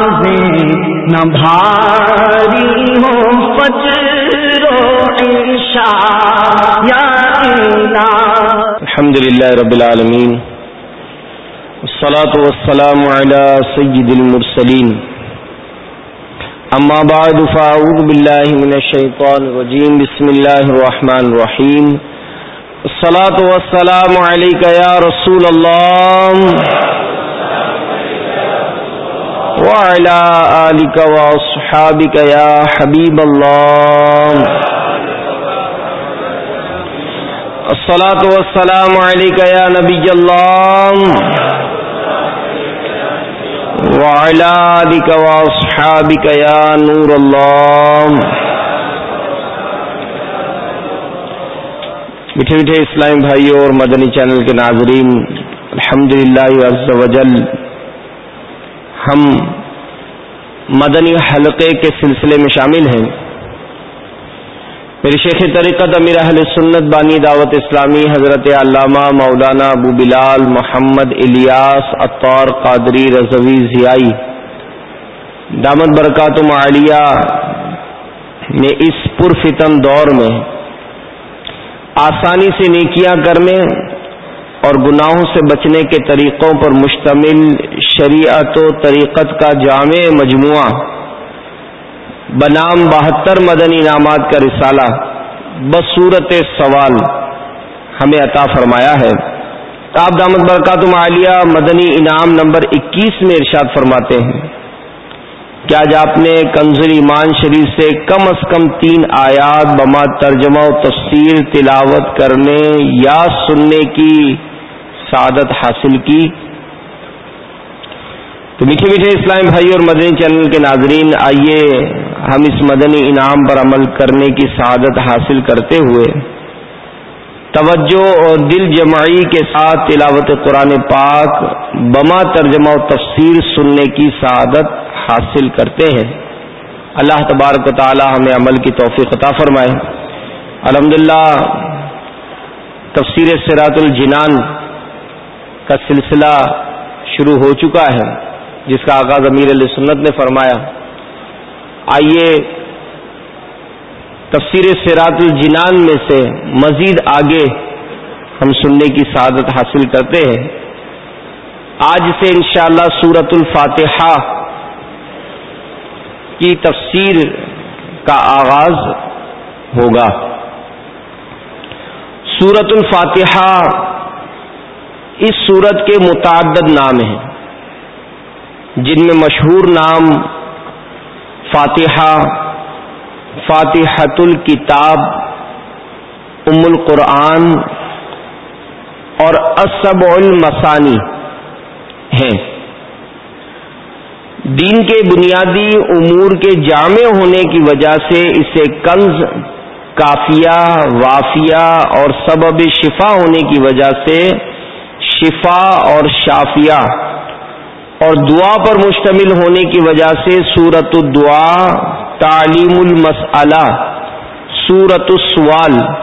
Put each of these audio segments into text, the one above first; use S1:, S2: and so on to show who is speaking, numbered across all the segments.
S1: نہ بھاری ہو یا
S2: الحمد للہ رب العالمین الصلاة والسلام على سید المرسلین۔ اما بعد، فاعوذ باللہ من الشیطان الرجیم، بسم اللہ الرحمن الرحیم۔ الصلاة والسلام علیکہ یا رسول اللہ۔ وعلى آلك وأصحابك يا حبيب الله. الصلاة والسلام عليك يا نبي الله. وعلى آلك وأصحابك يا نور الله. میٹھے میٹھے اسلامی بھائیوں اور مدنی چینل کے ناظرین، الحمدللہ عز وجل ہم مدنی حلقے کے سلسلے میں شامل ہیں۔ میری شیخ طریقت امیر اہل سنت بانی دعوت اسلامی حضرت علامہ مولانا ابو بلال محمد الیاس اطور قادری رضوی ضیائی۔ دامت برکات معالیہ میں اس پرفتن دور میں آسانی سے نیکیاں کرنے اور گناہوں سے بچنے کے طریقوں پر مشتمل شریعت و طریقت کا جامع مجموعہ۔ بنام بہتر مدنی انعامات کا رسالہ۔ بصورت سوال ہمیں عطا فرمایا ہے۔ آپ دامت برکات عالیہ مدنی انعام نمبر اکیس میں ارشاد فرماتے ہیں۔ کیا آج آپ نے کنزل ایمان شریف سے کم از کم تین آیات بما ترجمہ و تفسیر تلاوت کرنے یا سننے کی سعادت حاصل کی۔ تو میٹھے میٹھے اسلام بھائی اور مدنی چینل کے ناظرین، آئیے ہم اس مدنی انعام پر عمل کرنے کی سعادت حاصل کرتے ہوئے توجہ اور دل جمعی کے ساتھ تلاوت قرآن پاک، بما ترجمہ و تفسیر سننے کی سعادت حاصل کرتے ہیں۔ اللہ تبارک و تعالی ہمیں عمل کی توفیق عطا فرمائے۔ الحمدللہ، تفسیر سرات الجنان کا سلسلہ شروع ہو چکا ہے، جس کا آغاز امیر علیہ سنت نے فرمایا۔ آئیے تفسیر سیرات الجنان میں سے مزید آگے ہم سننے کی سعادت حاصل کرتے ہیں۔ آج سے انشاءاللہ اللہ سورت الفاتحہ کی تفسیر کا آغاز ہوگا۔ سورت الفاتحہ اس سورت کے متعدد نام ہیں۔ جن میں مشہور نام فاتحہ فاتحت الکتاب ام القرآن اور اسب المسانی ہیں۔ دین کے بنیادی امور کے جامع ہونے کی وجہ سے اسے کنز، کافیہ، وافیہ اور سبب شفا ہونے کی وجہ سے شفا اور شافیہ اور دعا پر مشتمل ہونے کی وجہ سے سورت الدعا تعلیم المسلہ سورت السوال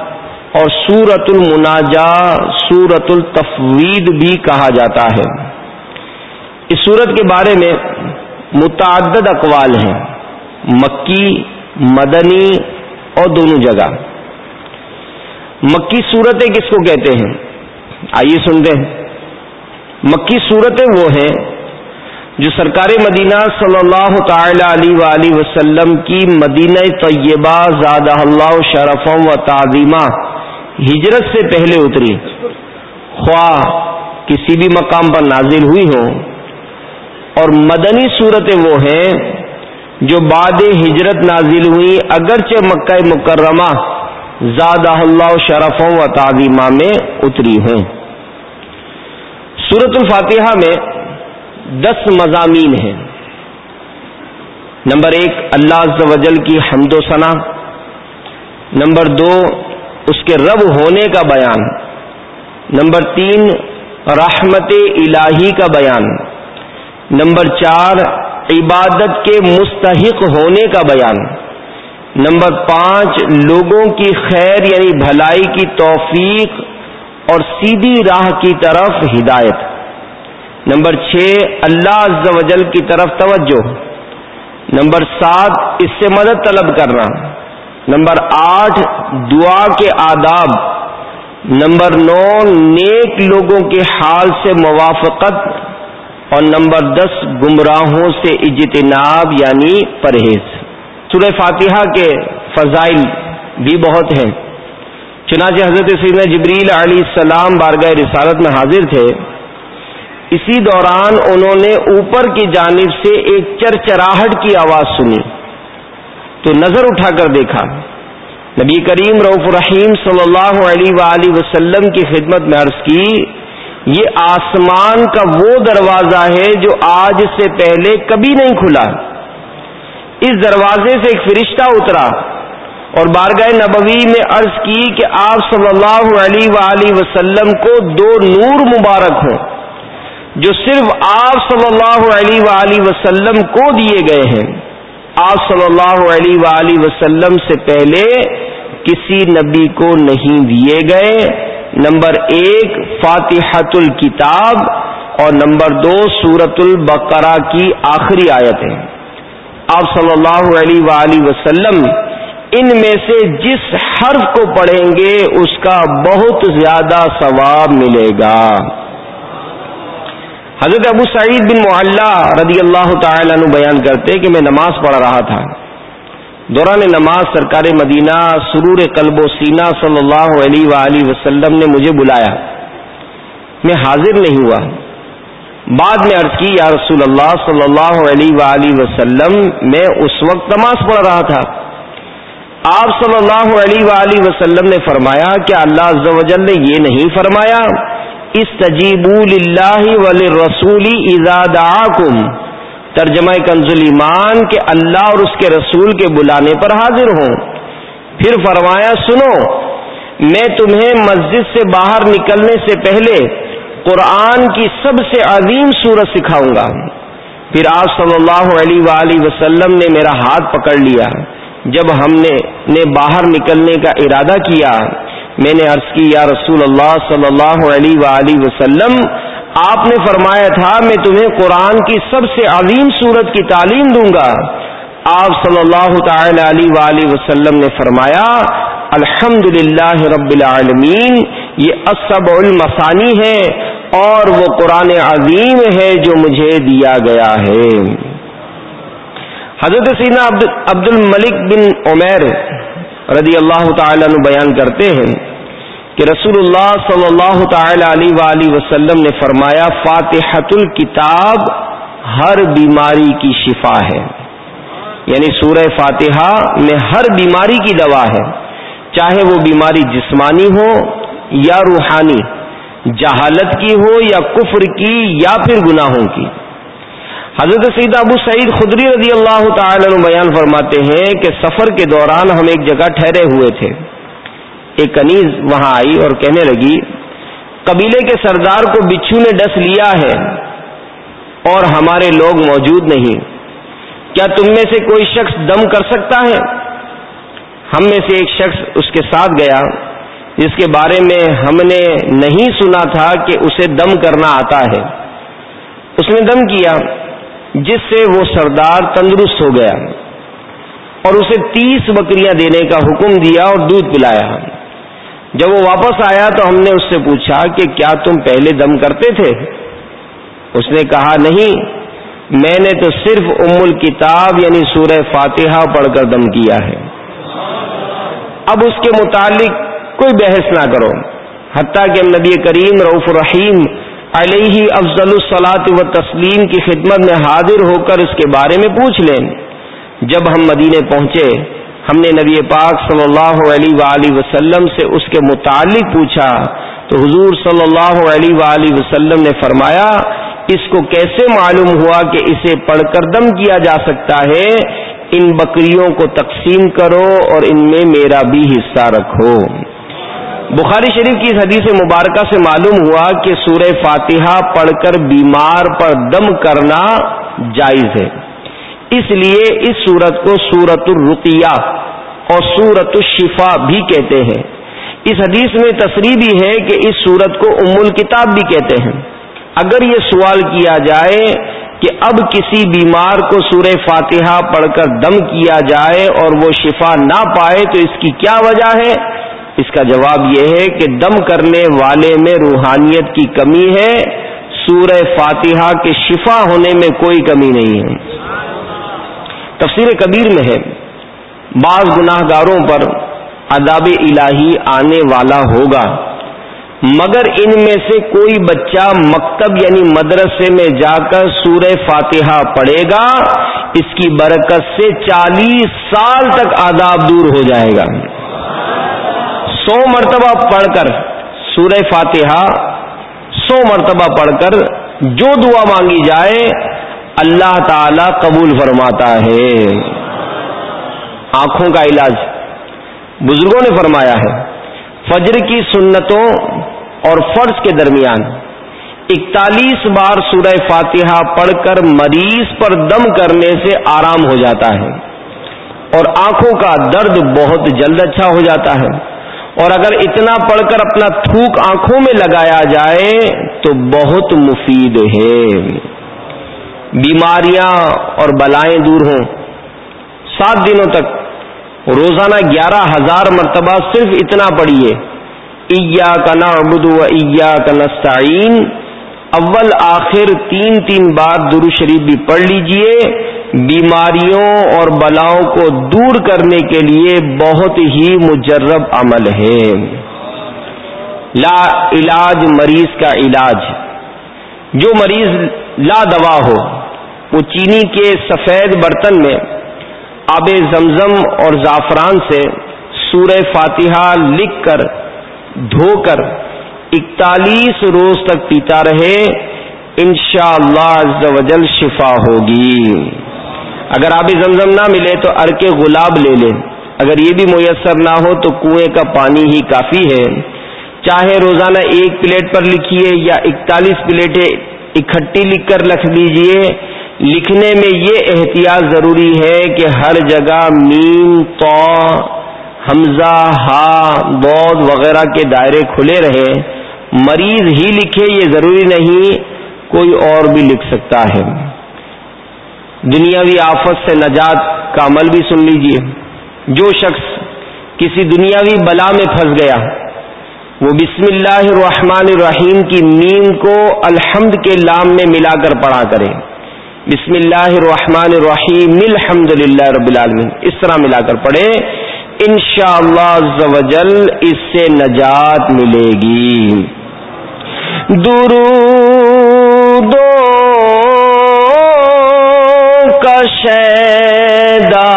S2: اور سورت المناجا سورت التفوید بھی کہا جاتا ہے۔ اس سورت کے بارے میں متعدد اقوال ہیں، مکی، مدنی اور دونوں جگہ۔ مکی صورتیں کس کو کہتے ہیں؟ آئیے سنتے ہیں۔ مکی صورتیں وہ ہیں جو سرکار مدینہ صلی اللہ تعالی علیہ وسلم کی مدینہ طیبہ زاد اللہ شرفم و تعظیمہ ہجرت سے پہلے اتری۔ خواہ کسی بھی مقام پر نازل ہوئی ہوں اور مدنی صورتیں وہ ہیں جو بعد ہجرت نازل ہوئی، اگرچہ مکہ مکرمہ زاد اللہ شرفوں و تعظیمہ میں اتری ہوں۔ سورت الفاتحہ میں دس مضامین ہیں۔ نمبر ایک، اللہ عز و جل کی حمد و ثنا نمبر دو، اس کے رب ہونے کا بیان۔ نمبر تین، رحمت الہی کا بیان۔ نمبر چار، عبادت کے مستحق ہونے کا بیان۔ نمبر پانچ، لوگوں کی خیر یعنی بھلائی کی توفیق۔ اور سیدھی راہ کی طرف ہدایت۔ نمبر چھ، اللہ عز و جل کی طرف توجہ۔ نمبر سات، اس سے مدد طلب کرنا۔ نمبر آٹھ، دعا کے آداب۔ نمبر نو، نیک لوگوں کے حال سے موافقت۔ اور نمبر دس، گمراہوں سے اجتناب یعنی پرہیز۔ سورہ فاتحہ کے فضائل بھی بہت ہیں۔ چنانچہ حضرت سیدنا جبریل علیہ السلام بارگاہ رسالت میں حاضر تھے۔ اسی دوران انہوں نے اوپر کی جانب سے ایک چرچراہٹ کی آواز سنی۔ تو نظر اٹھا کر دیکھا۔ نبی کریم رعف الرحیم صلی اللہ علیہ وآلہ وسلم کی خدمت میں عرض کی، یہ آسمان کا وہ دروازہ ہے جو آج سے پہلے کبھی نہیں کھلا۔ اس دروازے سے ایک فرشتہ اترا۔ اور بارگاہ نبوی میں عرض کی کہ آپ صلی اللہ علیہ وآلہ وسلم کو دو نور مبارک ہوں جو صرف آپ صلی اللہ علیہ وآلہ وسلم کو دیے گئے ہیں۔ آپ صلی اللہ علیہ وآلہ وسلم سے پہلے کسی نبی کو نہیں دیے گئے۔ نمبر ایک فاتحت الکتاب اور نمبر دو سورت البقرہ کی آخری آیت ہے آپ صلی اللہ علیہ وآلہ وسلم ان میں سے جس حرف کو پڑھیں گے اس کا بہت زیادہ ثواب ملے گا۔ حضرت ابو سعید بن معلّہ رضی اللہ تعالی عنہ بیان کرتے کہ میں نماز پڑھ رہا تھا۔ دوران نماز سرکار مدینہ سرور قلب و سینہ صلی اللہ علیہ وآلہ وسلم نے مجھے بلایا۔ میں حاضر نہیں ہوا۔ بعد میں عرض کی، یا رسول اللہ صلی اللہ علیہ وآلہ وسلم، میں اس وقت نماز پڑھ رہا تھا۔ آپ صلی اللہ علیہ وآلہ وسلم نے فرمایا کہ اللہ عز و جل نے یہ نہیں فرمایا اس تجیب اللہ ولی رسولی ازادم ترجمہ کنز ایمان کہ اللہ اور اس کے رسول کے بلانے پر حاضر ہوں۔ پھر فرمایا، سنو، میں تمہیں مسجد سے باہر نکلنے سے پہلے قرآن کی سب سے عظیم صورت سکھاؤں گا۔ پھر آپ صلی اللہ علیہ وآلہ وسلم نے میرا ہاتھ پکڑ لیا۔ جب ہم نے نے باہر نکلنے کا ارادہ کیا، میں نے عرض کی، یا رسول اللہ صلی اللہ علیہ وآلہ وسلم، آپ نے فرمایا تھا، میں تمہیں قرآن کی سب سے عظیم صورت کی تعلیم دوں گا۔ آپ صلی اللہ تعالی علیہ وآلہ وسلم نے فرمایا الحمد رب العالمین، یہ اسب المسانی ہے اور وہ قرآن عظیم ہے جو مجھے دیا گیا ہے۔ حضرت سینا عبد الملک بن عمیر رضی اللہ تعالی عنہ بیان کرتے ہیں کہ رسول اللہ صلی اللہ تعالی علیہ وآلہ وسلم نے فرمایا فاتحت الکتاب ہر بیماری کی شفا ہے۔ یعنی سورہ فاتحہ میں ہر بیماری کی دوا ہے۔ چاہے وہ بیماری جسمانی ہو یا روحانی، جہالت کی ہو یا کفر کی یا پھر گناہوں کی۔ حضرت سید ابو سعید خدری رضی اللہ تعالی عنہ بیان فرماتے ہیں کہ سفر کے دوران ہم ایک جگہ ٹھہرے ہوئے تھے۔ ایک کنیز وہاں آئی اور کہنے لگی، قبیلے کے سردار کو بچھو نے ڈس لیا ہے اور ہمارے لوگ موجود نہیں۔ کیا تم میں سے کوئی شخص دم کر سکتا ہے؟ ہم میں سے ایک شخص اس کے ساتھ گیا، جس کے بارے میں ہم نے نہیں سنا تھا کہ اسے دم کرنا آتا ہے۔ اس نے دم کیا۔ جس سے وہ سردار تندرست ہو گیا اور اسے تیس بکریاں دینے کا حکم دیا اور دودھ پلایا۔ جب وہ واپس آیا تو ہم نے اس سے پوچھا کہ کیا تم پہلے دم کرتے تھے؟ اس نے کہا، نہیں، میں نے تو صرف ام الکتاب یعنی سورہ فاتحہ پڑھ کر دم کیا ہے۔ اب اس کے متعلق کوئی بحث نہ کرو۔ حتیٰ کہ نبی کریم رعف الرحیم علیہ افضل الصلاط و تسلیم کی خدمت میں حاضر ہو کر اس کے بارے میں پوچھ لیں۔ جب ہم مدینے پہنچے، ہم نے نبی پاک صلی اللہ علیہ وآلہ وسلم سے اس کے متعلق پوچھا۔ تو حضور صلی اللہ علیہ وآلہ وسلم نے فرمایا، اس کو کیسے معلوم ہوا کہ اسے پڑھ کر دم کیا جا سکتا ہے؟ ان بکریوں کو تقسیم کرو اور ان میں میرا بھی حصہ رکھو۔ بخاری شریف کی اس حدیث مبارکہ سے معلوم ہوا کہ سورہ فاتحہ پڑھ کر بیمار پر دم کرنا جائز ہے۔ اس لیے اس سورت کو سورت الرقیہ اور سورت الشفا بھی کہتے ہیں۔ اس حدیث میں تصریح بھی ہے کہ اس سورت کو ام الکتاب بھی کہتے ہیں۔ اگر یہ سوال کیا جائے کہ اب کسی بیمار کو سورہ فاتحہ پڑھ کر دم کیا جائے اور وہ شفا نہ پائے تو اس کی کیا وجہ ہے؟ اس کا جواب یہ ہے کہ دم کرنے والے میں روحانیت کی کمی ہے، سورہ فاتحہ کے شفا ہونے میں کوئی کمی نہیں ہے۔ تفسیر کبیر میں ہے۔ بعض گناہ گاروں پر اداب الہی آنے والا ہوگا، مگر ان میں سے کوئی بچہ مکتب یعنی مدرسے میں جا کر سورہ فاتحہ پڑھے گا، اس کی برکت سے چالیس سال تک آداب دور ہو جائے گا۔ سو مرتبہ پڑھ کر سورہ فاتحہ، سو مرتبہ پڑھ کر جو دعا مانگی جائے، اللہ تعالی قبول فرماتا ہے۔ آنکھوں کا علاج بزرگوں نے فرمایا ہے۔ فجر کی سنتوں اور فرض کے درمیان اکتالیس بار سورہ فاتحہ پڑھ کر مریض پر دم کرنے سے آرام ہو جاتا ہے اور آنکھوں کا درد بہت جلد اچھا ہو جاتا ہے۔ اور اگر اتنا پڑھ کر اپنا تھوک آنکھوں میں لگایا جائے تو بہت مفید ہے۔ بیماریاں اور بلائیں دور ہوں۔ سات دنوں تک روزانہ گیارہ ہزار مرتبہ صرف اتنا پڑھیے۔ ایا کا نعبد و ایا کا نستعین اول آخر تین تین بار درو شریف بھی پڑھ لیجیے۔ بیماریوں اور بلاؤں کو دور کرنے کے لیے بہت ہی مجرب عمل ہے۔ لا علاج مریض کا علاج۔ جو مریض لا دوا ہو، وہ چینی کے سفید برتن میں آب زمزم اور زعفران سے سورہ فاتحہ لکھ کر، دھو کر اکتالیس روز تک پیتا رہے، انشاءاللہ شاء اللہ شفا ہوگی۔ اگر آب زمزم نہ ملے تو ارکے گلاب لے لیں اگر یہ بھی میسر نہ ہو تو کنویں کا پانی ہی کافی ہے۔ چاہے روزانہ ایک پلیٹ پر لکھیے یا اکتالیس پلیٹیں اکٹھی لکھ کر رکھ دیجیے لکھنے میں یہ احتیاط ضروری ہے کہ ہر جگہ میم، تو، حمزہ، ہا بود وغیرہ کے دائرے کھلے رہے۔ مریض ہی لکھے یہ ضروری نہیں، کوئی اور بھی لکھ سکتا ہے۔ دنیاوی آفت سے نجات کا عمل بھی سن لیجیے۔ جو شخص کسی دنیاوی بلا میں پھنس گیا، وہ بسم اللہ الرحمن الرحیم کی نیم کو الحمد کے لام میں ملا کر پڑھا کرے۔ بسم اللہ الرحمن الرحیم، الحمد للہ رب العالمین۔ اس طرح ملا کر پڑھے، انشاءاللہ شاء اللہ اس سے نجات ملے گی۔ درود شیدا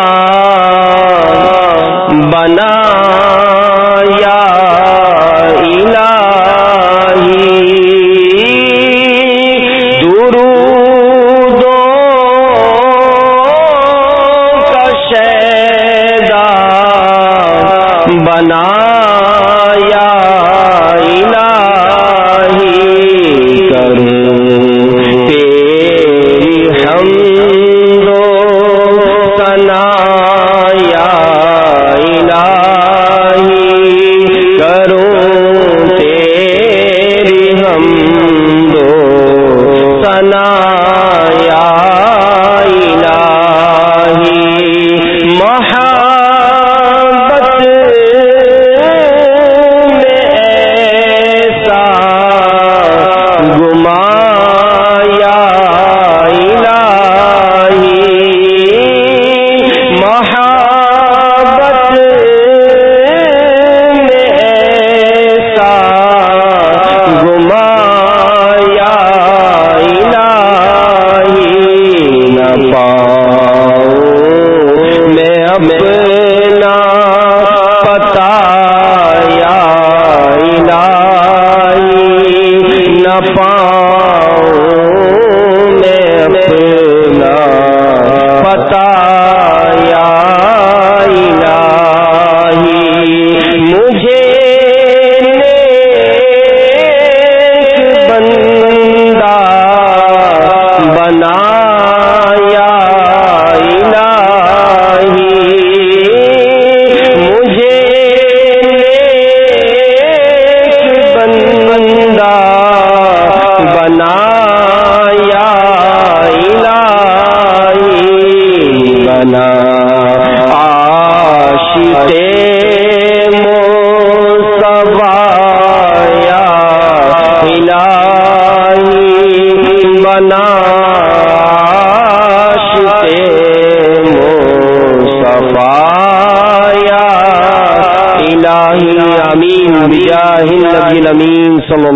S2: بنا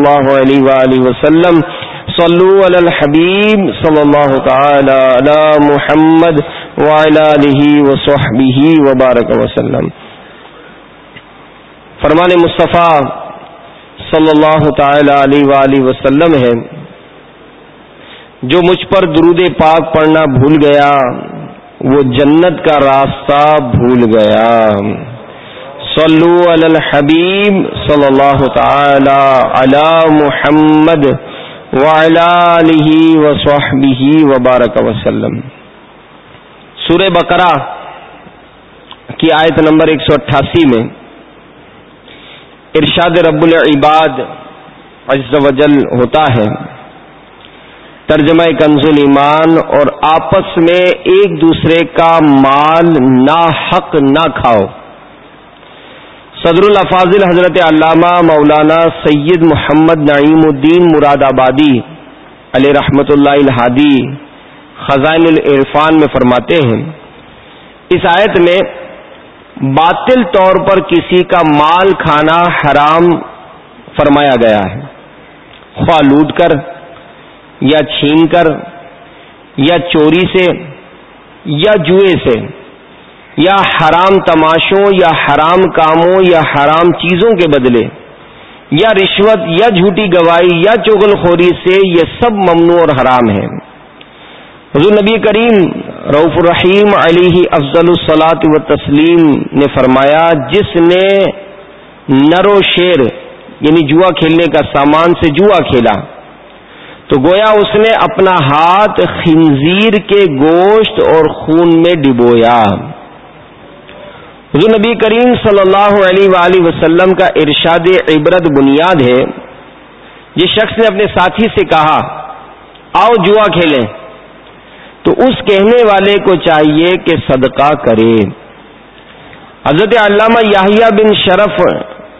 S2: اللہ علیہ وآلہ وسلم. صلو علی الحبیب صلی اللہ تعالی علی محمد وعلی آلہ وصحبہ وبارک وسلم. فرمان مصطفیٰ صلی اللہ تعالی علیہ وآلہ وسلم ہے، جو مجھ پر درود پاک پڑھنا بھول گیا، وہ جنت کا راستہ بھول گیا۔ صلو علی الحبیب صلی اللہ تعالی علی محمد وعلی وصحبہ وبارک وسلم۔ سورہ بقرہ کی آیت نمبر ایک سو اٹھاسی میں ارشاد رب العباد عز و جل ہوتا ہے۔ ترجمہ کنز ایمان اور آپس میں ایک دوسرے کا مال نہ حق نہ کھاؤ۔ صدر الافاظل حضرت علامہ مولانا سید محمد نعیم الدین مراد آبادی علیہ رحمت اللہ الحادی خزائن العرفان میں فرماتے ہیں۔ اس آیت میں باطل طور پر کسی کا مال کھانا حرام فرمایا گیا ہے۔ خواہ لوٹ کر یا چھین کر یا چوری سے یا جوئے سے یا حرام تماشوں، یا حرام کاموں، یا حرام چیزوں کے بدلے، یا رشوت، یا جھوٹی گواہی، یا چغل خوری سے یہ سب ممنوع اور حرام ہے حضور نبی کریم رعف الرحیم علیہ افضل الصلاۃ و تسلیم نے فرمایا، جس نے نر و شیر یعنی جوا کھیلنے کا سامان سے جوا کھیلا، تو گویا اس نے اپنا ہاتھ خنزیر کے گوشت اور خون میں ڈبویا۔ حضور نبی کریم صلی اللہ علیہ وآلہ وسلم کا ارشاد عبرت بنیاد ہے جس شخص نے اپنے ساتھی سے کہا، آؤ جوا کھیلیں۔ تو اس کہنے والے کو چاہیے کہ صدقہ کرے۔ حضرت علامہ یاہیا بن شرف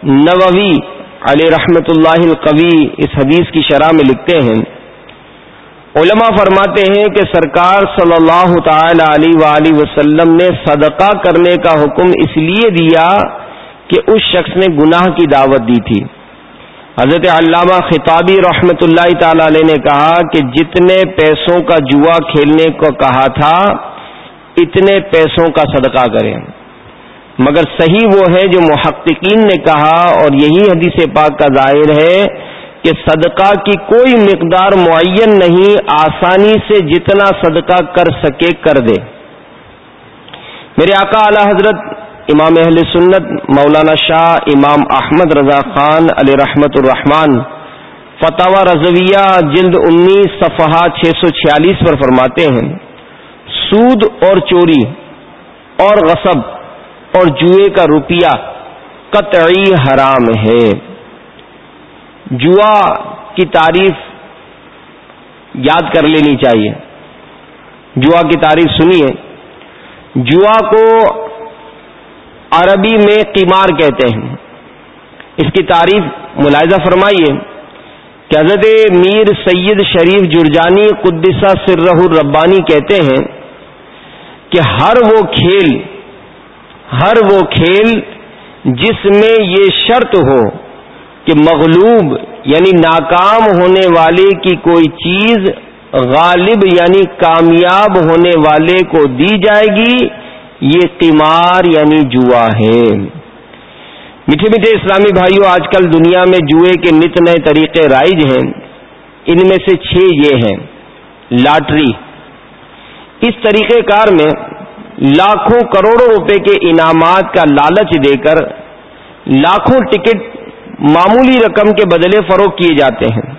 S2: نووی علیہ رحمت اللہ القوی اس حدیث کی شرح میں لکھتے ہیں علماء فرماتے ہیں کہ سرکار صلی اللہ تعالی علیہ وآلہ وسلم نے صدقہ کرنے کا حکم اس لیے دیا کہ اس شخص نے گناہ کی دعوت دی تھی۔ حضرت علامہ خطابی رحمت اللہ تعالی علیہ نے کہا کہ جتنے پیسوں کا جوا کھیلنے کو کہا تھا، اتنے پیسوں کا صدقہ کریں۔ مگر صحیح وہ ہے جو محققین نے کہا اور یہی حدیث پاک کا ظاہر ہے کہ صدقہ کی کوئی مقدار معین نہیں، آسانی سے جتنا صدقہ کر سکے کر دے۔ میرے آقا اعلی حضرت امام اہل سنت مولانا شاہ امام احمد رضا خان علیہ رحمت الرحمان فتح رضویہ جلد انیس صفحہ چھ سو چھیالیس پر فرماتے ہیں، سود اور چوری اور غصب اور جوئے کا روپیہ قطعی حرام ہے۔ جوا کی تعریف یاد کر لینی چاہیے۔ جوا کی تعریف سنیے۔ جوا کو عربی میں قیمار کہتے ہیں۔ اس کی تعریف ملاحظہ فرمائیے۔ کہ حضرت میر سید شریف جرجانی قدسہ سرہ الربانی کہتے ہیں کہ ہر وہ کھیل، ہر وہ کھیل جس میں یہ شرط ہو کہ مغلوب یعنی ناکام ہونے والے کی کوئی چیز غالب یعنی کامیاب ہونے والے کو دی جائے گی، یہ قمار یعنی جوا ہے۔ میٹھے میٹھے اسلامی بھائیوں آج کل دنیا میں جوئے کے نت نئے طریقے رائج ہیں۔ ان میں سے چھ یہ ہیں۔ لاٹری۔ اس طریقہ کار میں لاکھوں کروڑوں روپے کے انعامات کا لالچ دے کر لاکھوں ٹکٹ معمولی رقم کے بدلے فروغ کیے جاتے ہیں۔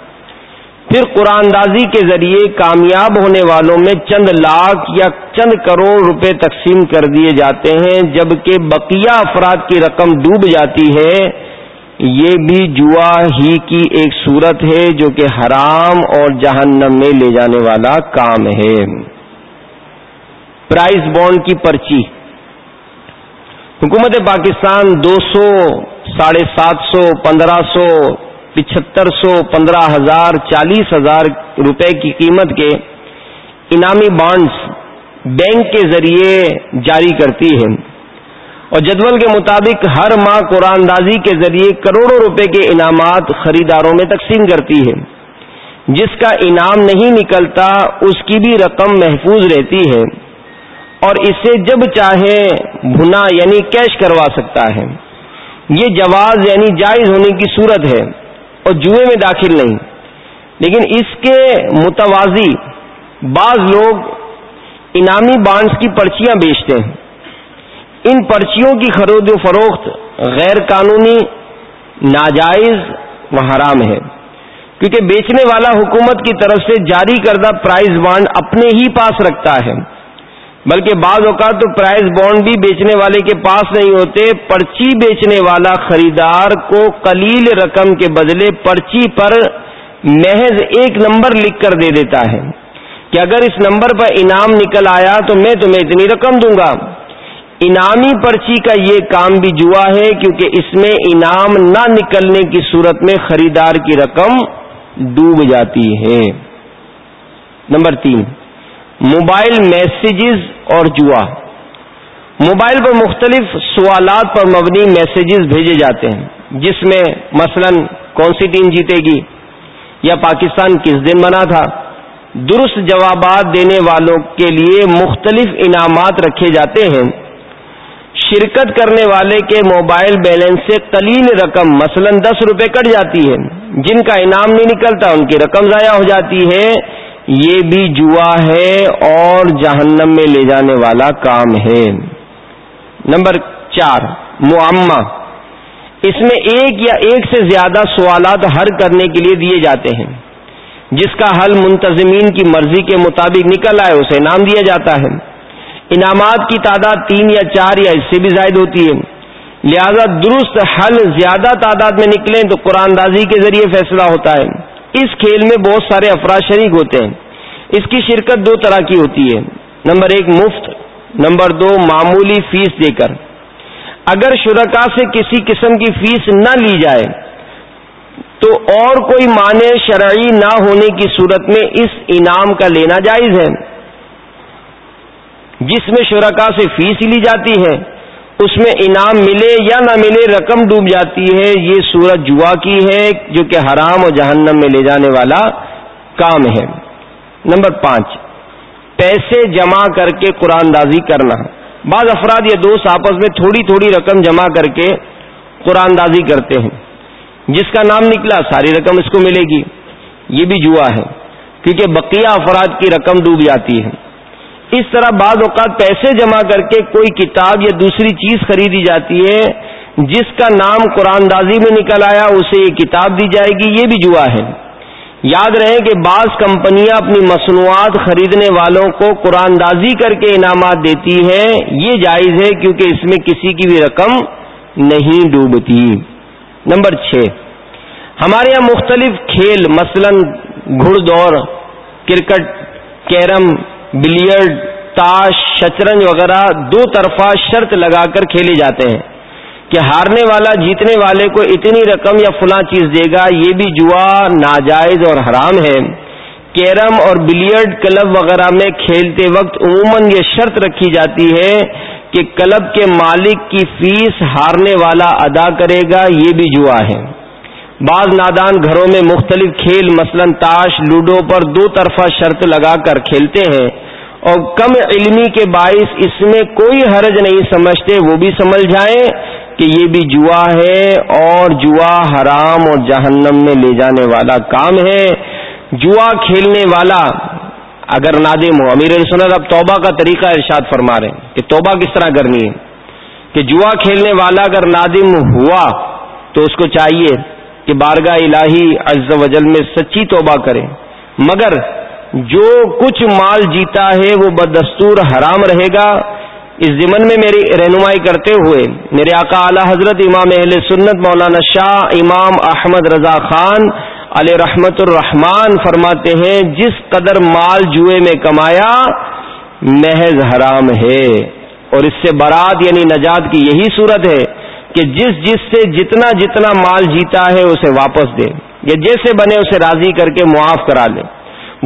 S2: پھر قرآن دازی کے ذریعے کامیاب ہونے والوں میں چند لاکھ یا چند کروڑ روپے تقسیم کر دیے جاتے ہیں، جبکہ بقیہ افراد کی رقم ڈوب جاتی ہے۔ یہ بھی جوا ہی کی ایک صورت ہے جو کہ حرام اور جہنم میں لے جانے والا کام ہے۔ پرائز بانڈ کی پرچی۔ حکومت پاکستان دو سو ساڑھے سات سو، پندرہ سو، پچہتر سو، پندرہ ہزار، چالیس ہزار روپے کی قیمت کے انعامی بانڈز بینک کے ذریعے جاری کرتی ہے اور جدول کے مطابق ہر ماہ قرآن دازی کے ذریعے کروڑوں روپے کے انعامات خریداروں میں تقسیم کرتی ہے جس کا انعام نہیں نکلتا، اس کی بھی رقم محفوظ رہتی ہے۔ اور اسے جب چاہے، بھنا یعنی کیش کروا سکتا ہے۔ یہ جواز یعنی جائز ہونے کی صورت ہے اور جوئے میں داخل نہیں۔ لیکن اس کے متوازی بعض لوگ انعامی بانڈز کی پرچیاں بیچتے ہیں۔ ان پرچیوں کی خرید و فروخت غیر قانونی، ناجائز و حرام ہے۔ کیونکہ بیچنے والا حکومت کی طرف سے جاری کردہ پرائز بانڈ اپنے ہی پاس رکھتا ہے۔ بلکہ بعض اوقات تو پرائز بانڈ بھی بیچنے والے کے پاس نہیں ہوتے، پرچی بیچنے والا خریدار کو قلیل رقم کے بدلے پرچی پر محض ایک نمبر لکھ کر دے دیتا ہے۔ کہ اگر اس نمبر پر انعام نکل آیا تو میں تمہیں اتنی رقم دوں گا۔ انعامی پرچی کا یہ کام بھی جوا ہے کیونکہ اس میں انعام نہ نکلنے کی صورت میں خریدار کی رقم ڈوب جاتی ہے۔ نمبر تین۔ موبائل میسیجز اور جوا۔ موبائل پر مختلف سوالات پر مبنی میسیجز بھیجے جاتے ہیں، جس میں مثلا کون سی ٹیم جیتے گی یا پاکستان کس دن بنا تھا؟ درست جوابات دینے والوں کے لیے مختلف انعامات رکھے جاتے ہیں۔ شرکت کرنے والے کے موبائل بیلنس سے قلیل رقم مثلا دس روپے کٹ جاتی ہے، جن کا انعام نہیں نکلتا، ان کی رقم ضائع ہو جاتی ہے۔ یہ بھی جوا ہے اور جہنم میں لے جانے والا کام ہے۔ نمبر چار، معمہ۔ اس میں ایک یا ایک سے زیادہ سوالات حل کرنے کے لیے دیے جاتے ہیں۔ جس کا حل منتظمین کی مرضی کے مطابق نکل آئے، اسے انعام دیا جاتا ہے۔ انعامات کی تعداد تین یا چار یا اس سے بھی زائد ہوتی ہے۔ لہذا درست حل زیادہ تعداد میں نکلیں تو قرآن دازی کے ذریعے فیصلہ ہوتا ہے۔ اس کھیل میں بہت سارے افراد شریک ہوتے ہیں۔ اس کی شرکت دو طرح کی ہوتی ہے۔ نمبر ایک، مفت۔ نمبر دو، معمولی فیس دے کر۔ اگر شرکا سے کسی قسم کی فیس نہ لی جائے، تو اور کوئی معنی شرعی نہ ہونے کی صورت میں اس انعام کا لینا جائز ہے۔ جس میں شرکا سے فیس لی جاتی ہے اس میں انعام ملے یا نہ ملے رقم ڈوب جاتی ہے، یہ صورت جوا کی ہے، جو کہ حرام اور جہنم میں لے جانے والا کام ہے۔ نمبر پانچ، پیسے جمع کر کے قرآن دازی کرنا۔ بعض افراد یا دوست آپس میں تھوڑی تھوڑی رقم جمع کر کے قرآن دازی کرتے ہیں۔ جس کا نام نکلا، ساری رقم اس کو ملے گی۔ یہ بھی جوا ہے، کیونکہ بقیہ افراد کی رقم ڈوب جاتی ہے۔ اس طرح بعض اوقات پیسے جمع کر کے کوئی کتاب یا دوسری چیز خریدی جاتی ہے، جس کا نام قرآن دازی میں نکل آیا، اسے یہ کتاب دی جائے گی، یہ بھی جوا ہے۔ یاد رہے کہ بعض کمپنیاں اپنی مصنوعات خریدنے والوں کو قرآن دازی کر کے انعامات دیتی ہیں۔ یہ جائز ہے کیونکہ اس میں کسی کی بھی رقم نہیں ڈوبتی۔ نمبر چھ۔ ہمارے یہاں مختلف کھیل، مثلا گھڑ دوڑ، کرکٹ، کیرم بلیئرڈ، تاش، شطرنج وغیرہ دو طرفہ شرط لگا کر کھیلے جاتے ہیں کہ ہارنے والا جیتنے والے کو اتنی رقم یا فلاں چیز دے گا، یہ بھی جوا ناجائز اور حرام ہے۔ کیرم اور بلیئرڈ کلب وغیرہ میں کھیلتے وقت عموماً یہ شرط رکھی جاتی ہے کہ کلب کے مالک کی فیس ہارنے والا ادا کرے گا، یہ بھی جوا ہے۔ بعض نادان گھروں میں مختلف کھیل مثلا تاش، لوڈو پر دو طرفہ شرط لگا کر کھیلتے ہیں۔ اور کم علمی کے باعث اس میں کوئی حرج نہیں سمجھتے، وہ بھی سمجھ جائیں کہ یہ بھی جوا ہے اور جوا حرام اور جہنم میں لے جانے والا کام ہے۔ جوا کھیلنے والا، اگر نادم ہو، امیر سنت اب توبہ کا طریقہ ارشاد فرما رہے ہیں کہ توبہ کس طرح کرنی ہے؟ کہ جوا کھیلنے والا اگر نادم ہوا تو اس کو چاہیے کہ بارگاہ الہی عز و جل میں سچی توبہ کرے۔ مگر جو کچھ مال جیتا ہے وہ بدستور حرام رہے گا۔ اس ضمن میں میری رہنمائی کرتے ہوئے میرے آقا اعلی حضرت امام اہل سنت مولانا شاہ امام احمد رضا خان علیہ رحمت الرحمان فرماتے ہیں، جس قدر مال جوئے میں کمایا، محض حرام ہے۔ اور اس سے برات یعنی نجات کی یہی صورت ہے کہ جس جس سے جتنا جتنا مال جیتا ہے، اسے واپس دے۔ یا جیسے بنے، اسے راضی کر کے معاف کرا لے۔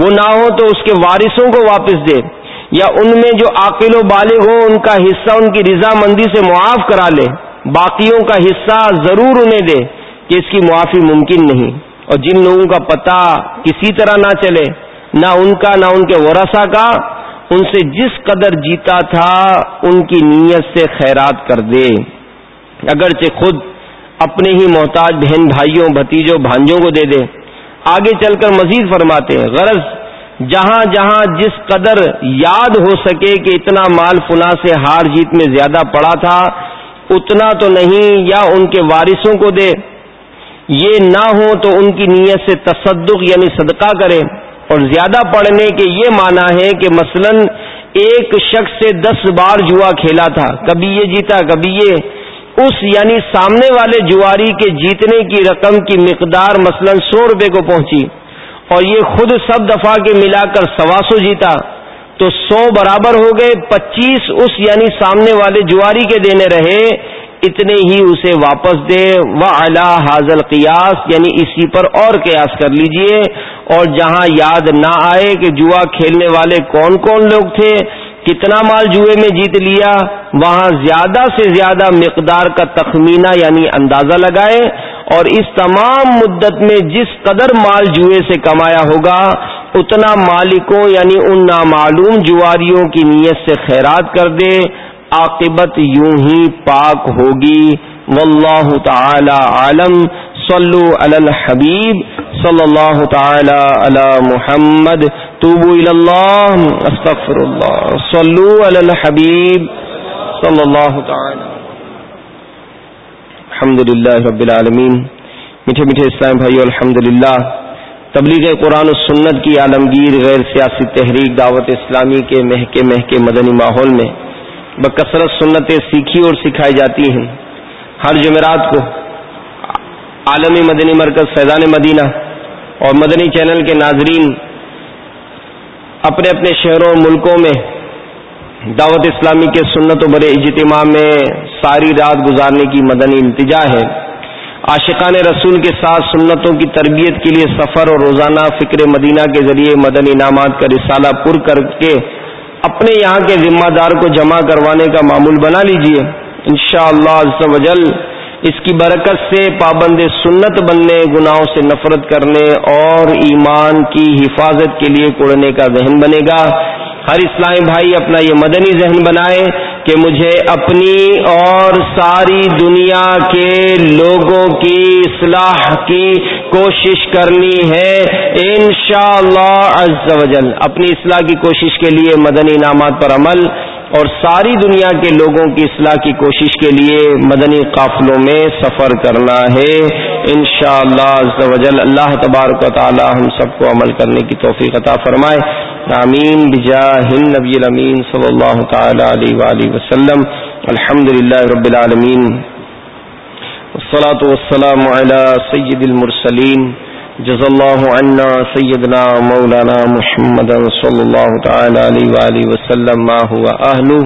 S2: وہ نہ ہو تو اس کے وارثوں کو واپس دے یا ان میں جو عاقل و بالغ ہو، ان کا حصہ، ان کی رضامندی سے معاف کرا لے۔ باقیوں کا حصہ ضرور انہیں دے کہ اس کی معافی ممکن نہیں۔ اور جن لوگوں کا پتہ کسی طرح نہ چلے، نہ ان کا، نہ ان کے ورثہ کا، ان سے جس قدر جیتا تھا، ان کی نیت سے خیرات کر دے۔ اگرچہ خود اپنے ہی محتاج بہن بھائیوں، بھتیجوں، بھانجوں کو دے دے آگے چل کر مزید فرماتے ہیں، غرض جہاں جہاں جس قدر یاد ہو سکے کہ اتنا مال فنا سے ہار جیت میں زیادہ پڑا تھا، اتنا تو نہیں یا ان کے وارثوں کو دے۔ یہ نہ ہو تو ان کی نیت سے تصدق یعنی صدقہ کرے اور زیادہ پڑھنے کے یہ مانا ہے کہ مثلا ایک شخص سے دس بار جوا کھیلا تھا، کبھی یہ جیتا، کبھی یہ۔ اس یعنی سامنے والے جواری کے جیتنے کی رقم کی مقدار مثلا سو روپے کو پہنچی اور یہ خود سب دفعہ کے ملا کر سوا سو جیتا تو سو برابر ہو گئے، پچیس اس یعنی سامنے والے جواری کے دینے رہے، اتنے ہی اسے واپس دے و اعلی حاضل قیاس یعنی اسی پر اور قیاس کر لیجیے۔ اور جہاں یاد نہ آئے کہ جوا کھیلنے والے کون کون لوگ تھے کتنا مال جوئے میں جیت لیا، وہاں زیادہ سے زیادہ مقدار کا تخمینہ یعنی اندازہ لگائے اور اس تمام مدت میں جس قدر مال جوئے سے کمایا ہوگا، اتنا مالکوں یعنی ان نامعلوم جواریوں کی نیت سے خیرات کر دے، عاقبت یوں ہی پاک ہوگی۔ واللہ تعالی عالم۔ صلو علی الحبیب صلی اللہ تعالی علی محمد. توبو اللہ استغفر اللہ صلو علی الحبیب صلی اللہ تعالی الحمد للہ رب العالمین میٹھے میٹھے اسلام بھائی الحمد للہ. تبلیغ قرآن و سنت کی عالمگیر غیر سیاسی تحریک دعوت اسلامی کے مہکے مہکے مدنی ماحول میں بکثرت سنتیں سیکھی اور سکھائی جاتی ہیں. ہر جمعرات کو عالمی مدنی مرکز فیضان مدینہ اور مدنی چینل کے ناظرین اپنے اپنے شہروں ملکوں میں دعوت اسلامی کے سنت و بڑے اجتماع میں ساری رات گزارنے کی مدنی التجا ہے۔ عاشقان رسول کے ساتھ سنتوں کی تربیت کے لیے سفر اور روزانہ فکر مدینہ کے ذریعے مدنی انعامات کا رسالہ پر کر کے اپنے یہاں کے ذمہ دار کو جمع کروانے کا معمول بنا لیجیے۔ انشاءاللہ شاء اللہ اس کی برکت سے پابند سنت بننے، گناہوں سے نفرت کرنے اور ایمان کی حفاظت کے لیے کوڑنے کا ذہن بنے گا۔ ہر اسلامی بھائی اپنا یہ مدنی ذہن بنائے کہ مجھے اپنی اور ساری دنیا کے لوگوں کی اصلاح کی کوشش کرنی ہے۔ انشاءاللہ شاء اللہ اپنی اصلاح کی کوشش کے لیے مدنی انعامات پر عمل۔ اور ساری دنیا کے لوگوں کی اصلاح کی کوشش کے لیے مدنی قافلوں میں سفر کرنا ہے۔ انشاءاللہ شاء اللہ اللہ تبارک و تعالی ہم سب کو عمل کرنے کی توفیق عطا فرمائے۔ آمین۔ بجا ہند نبی الامین صلی اللہ تعالی علیہ وآلہ وسلم۔ الحمد للہ رب العالمین۔ والصلاة والسلام على سید المرسلین۔ جز اللہ عنا سیدنا مولانا محمد صلی اللہ تعالی علیہ وآلہ وسلم ما ہوا اہلو.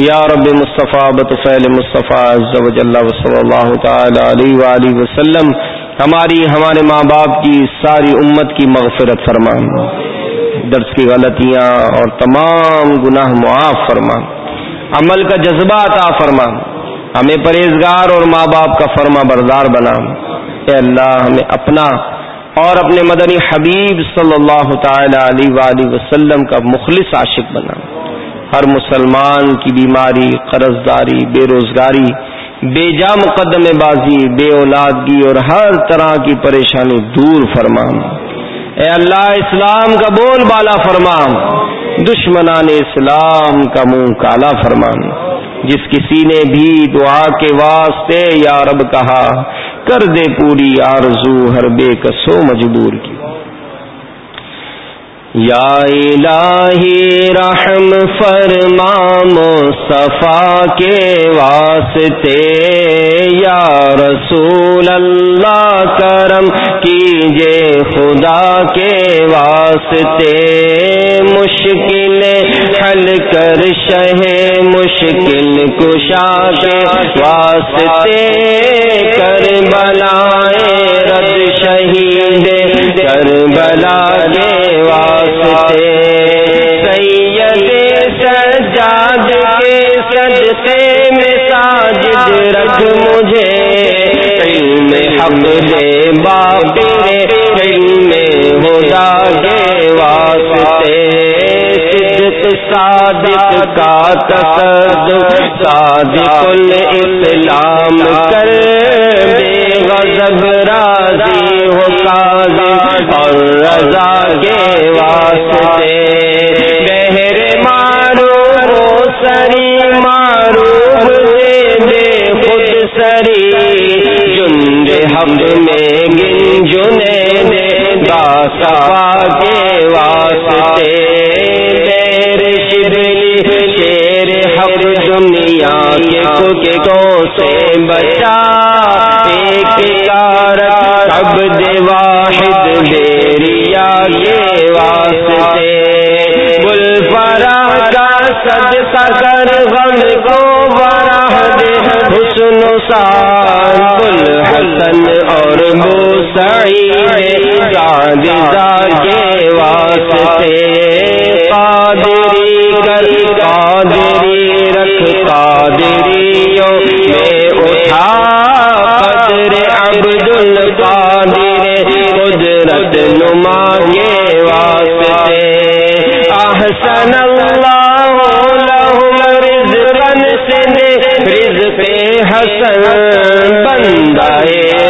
S2: یا رب مصطفیٰ بطفیل مصطفیٰ عز و جل و صلی اللہ تعالی علیہ وآلہ وسلم، ہماری ہمارے ماں باپ کی ساری امت کی مغفرت فرما درس کی غلطیاں اور تمام گناہ معاف فرما عمل کا جذبہ عطا فرما ہمیں پرہیزگار اور ماں باپ کا فرما بردار بنا اے اللہ، ہمیں اپنا اور اپنے مدنی حبیب صلی اللہ تعالی علیہ وآلہ وسلم کا مخلص عاشق بنا۔ ہر مسلمان کی بیماری قرض داری بے روزگاری، بے جا مقدم بازی، بے اولادگی اور ہر طرح کی پریشانی دور فرمام اے اللہ اسلام کا بول بالا فرمام دشمنان اسلام کا منہ کالا فرمان۔ جس کسی نے بھی دعا کے واسطے یا رب کہا کر دے پوری آرزو ہر بے کسو مجبور کی۔ یا الہی رحم فرمام صفا کے واسطے، یا رسول اللہ کرم کیجے خدا کے واسطے۔ مشکل ہے چل کر شاہ کے واسطے کر صادق کا تصدق صادق الاسلام کر بے غضب راضی ہو قاضی اور رضا کے واسطے بہر مارو ہو، سری مارو دے دے خود سری۔ جند حق میں گن جنے دے داسا کے واسطے۔ کے کو سے بچا، ایک کار اب دے واحد بیریا کے واسطے۔ بل فرا کا صدقہ کر غم کو براہ دے۔ حسن سان بل حسن اور بو سعید جاجزا کے واسطے۔ حسن بندہ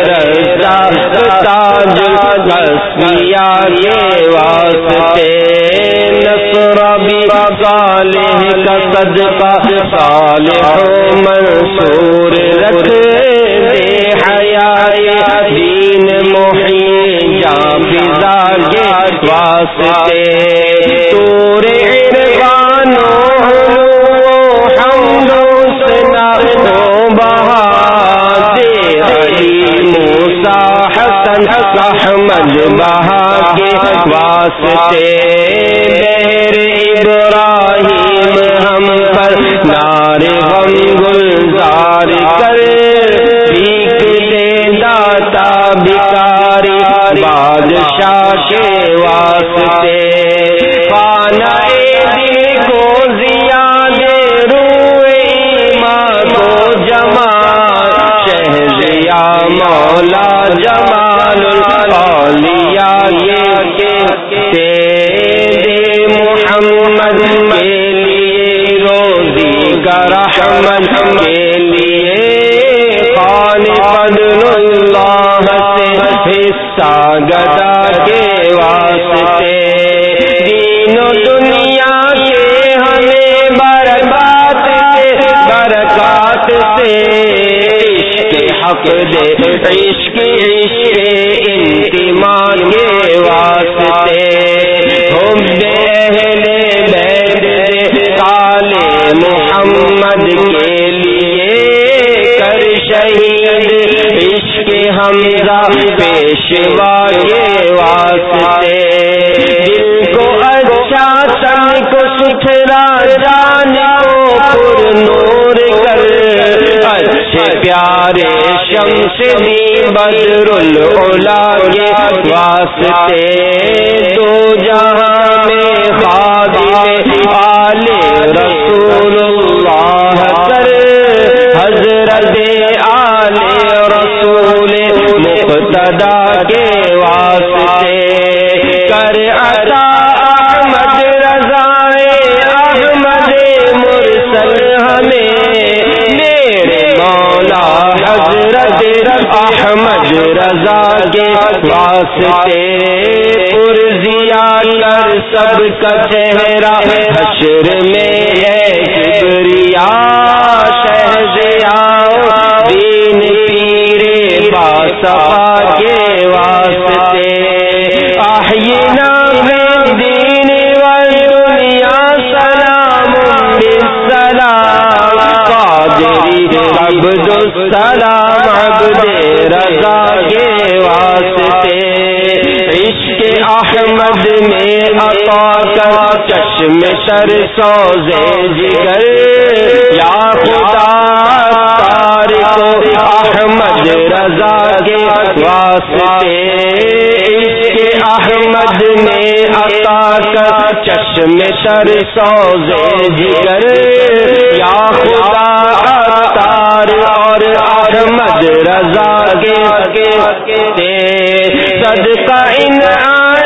S2: رزاق تاج الاسمیا کے واسطے۔ نصر بھی صالح کا صدقہ صالح و منصور رکھ دے۔ حیا دین محی جا فضا کے واسطے۔ تور حسن احمد بہا کے واسطے بیر ابراہیم ہم پر نار غم گلزار کر بھیک داتا بکاری بادشاہ کے واسطے خانہ دل کو شہزیا مولا جمال الاولیاء کے دے محمد کے لیے روزی کا رحمت کے لیے خان فضل اللہ سے حصہ گدا کے واسطے عشق حق دے عشق عشق انتما کے واسطے۔ حب اہل بیت دے کالے محمد کے لیے کر شہید۔ عشق حمزہ پیشوا کے واسطے۔ دل کو اچھا سن کو ستھرا، جان کو پر نور کر اچھے پیارے شمس بھی بدر العلا کے واسطے دو جہاں میں خادم آل رسول اللہ کر حضرت آل رسول مقتدا کے واسطے پرزیا کر سب کا چہرہ حشر میں ہے، کبریا شہزیا دین پیرے باسفا کے واسطے۔ آہینا میں دین والدنیا، سلام، بالسلام۔ قادری عبد السلام عبد رضا احمد نے عطا کر چشم
S3: سر سوزے جگر یا خدا کو احمد رضا کے واسطے کے احمد نے عطا کر چشم سر سوزے جی، جگر یا خدا تار اور احمد رضا کے صدقہ
S2: انعام